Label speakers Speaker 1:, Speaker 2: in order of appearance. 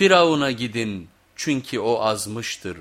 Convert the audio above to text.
Speaker 1: Firavun'a gidin çünkü o azmıştır.